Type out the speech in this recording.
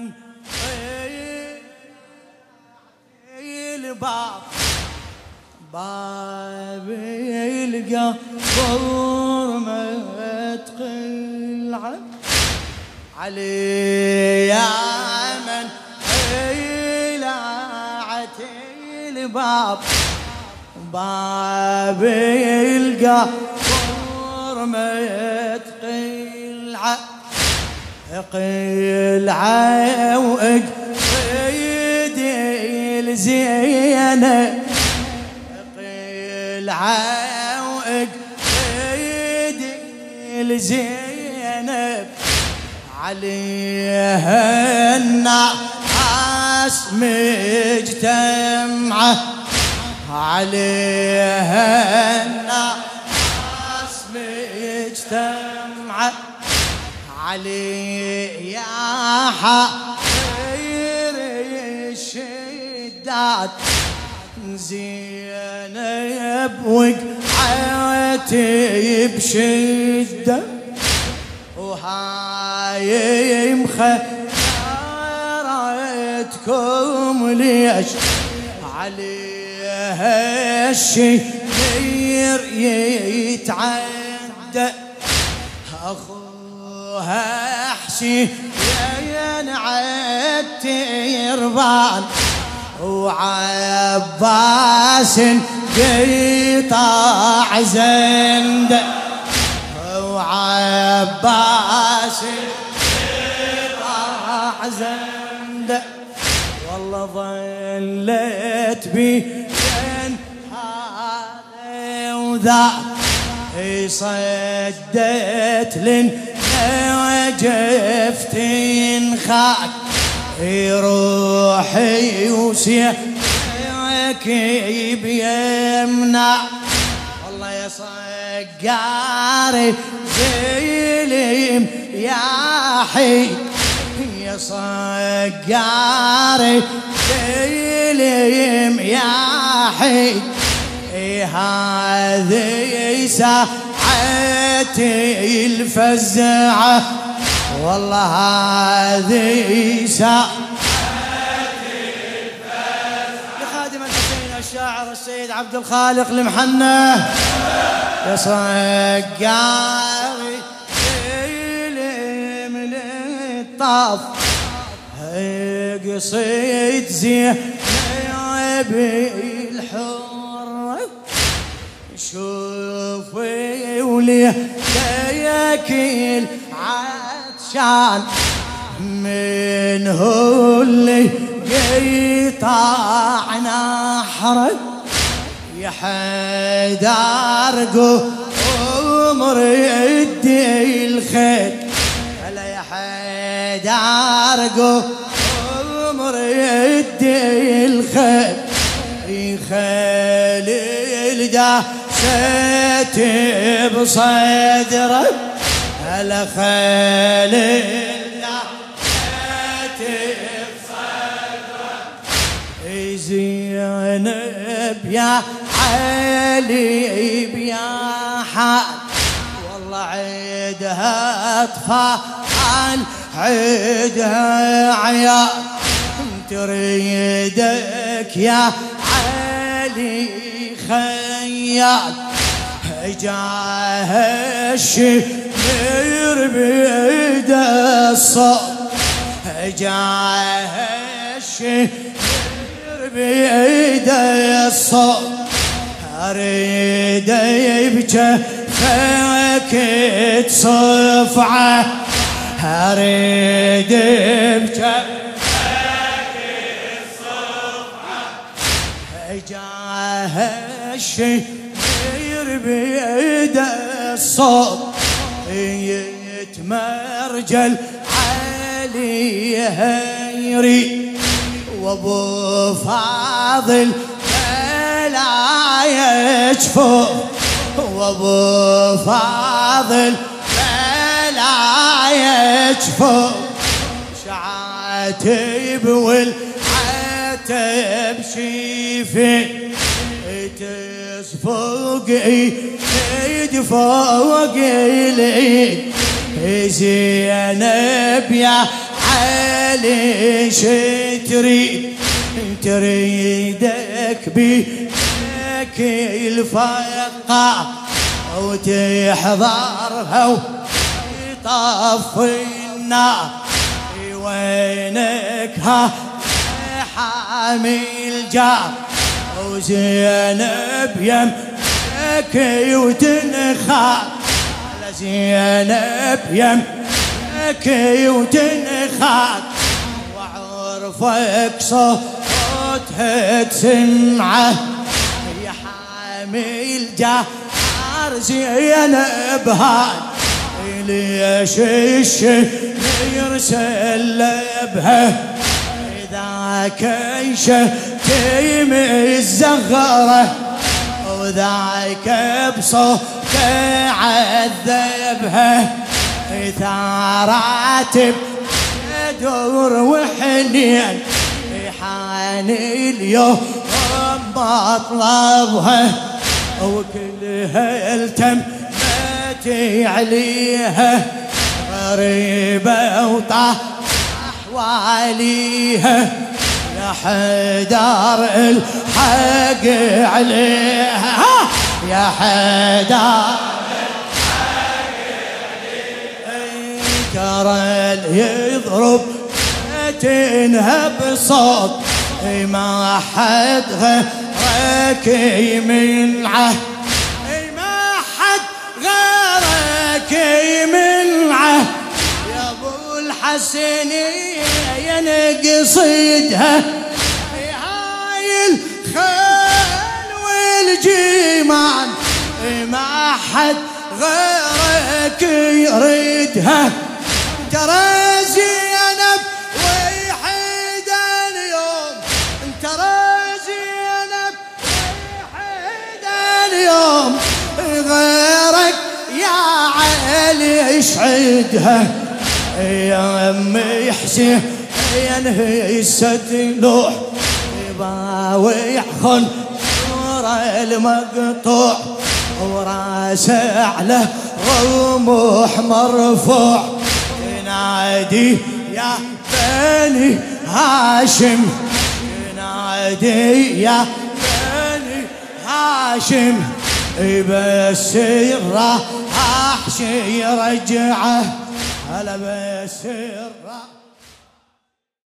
من الباب باب يلقى ضرمة قلعة. علي يا من لعت الباب باب يلقى قلعة قلعة وإيدي الزينة. قلعة وإيدي الزينب عليها الناس مجتمعة. عليها الناس مجتمعة. علي يا حير الشداد. زينب وقعتي بشدة. وهاي مخيرتكم ليش عليها الشهير يتعدى؟ أخوها حسين ينعت يربان وعباس قيطع زند. وعباس قيطع زند. والله ظلت بين هذا وذا. صدت لن وجفت خاك روحي وسيفك بيمنع. والله يا صقاري زليم يا حي. يا صقاري زليم يا حي. هذه ساعتي الفزعة. والله هذه ساعة. لخادم الحسين الشاعر السيد عبد الخالق المحنة. يا صقاري من الطاف قصيد زين بالحر وليه ياكل عطشان. من هو اللي قيطع نحره يا حيدار عمر يدي الخيل. هلا يا حيدار عمر يدي الخيل. خيل دا سيت بصدره هلا خيل زينب يا علي بيا حال والله عيدها أطفال عيدها عيال تريدك يا علي خيال جاه الشمير بيد الصوت. جاه الشمير بيد الصوت. أريد يبكى فك تصفعه أريد يبكى جاه الشمير بيد الصوت. يتمرجل عليها يري وابو فاضل لا يجفو وابو فاضل لا يجفو شعاتب والعتب شيفي تصفق ايد فوق الايد زينب يا علي شتري تريدك بيك الفقع وتحضرها ويطفي النار وينك ها حامي الجار وزينب يمك وتنخار على زينب يمك وتنخار وعرفك صوتها تسمعه. يا حامي الجار زينب هاي ليش الشيء يرسل بها ذاك تيم الزغرة. وذاك بصوت عذبها. ثارات دور وحنين. حاني اليوم مطلبها وكلها التم ماتي عليها. غريبة وطاح أحواليها. حدار الحق عليها. يا حدار ترى يضرب تنهب بصوت ما حد غيرك يمنعه. ما حد غيرك يمنعه. يا أبو الحسن ينقصدها هاي ما حد غيرك يريدها. ترى زينب ويحيد اليوم. ترى زينب ويحيد اليوم. غيرك يا علي يسعدها. يا امي حسين ينهي الستلوح يباوع خن المقطوع. وراسه على رموح مرفوع. ينادي يا بني هاشم. ينادي يا بني هاشم. بس راح أحشي رجعه. هلا بس راح